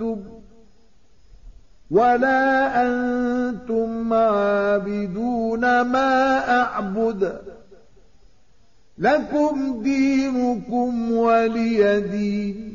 عبدتم ولا أنتم عابدون ما أعبد لكم دينكم ولي دين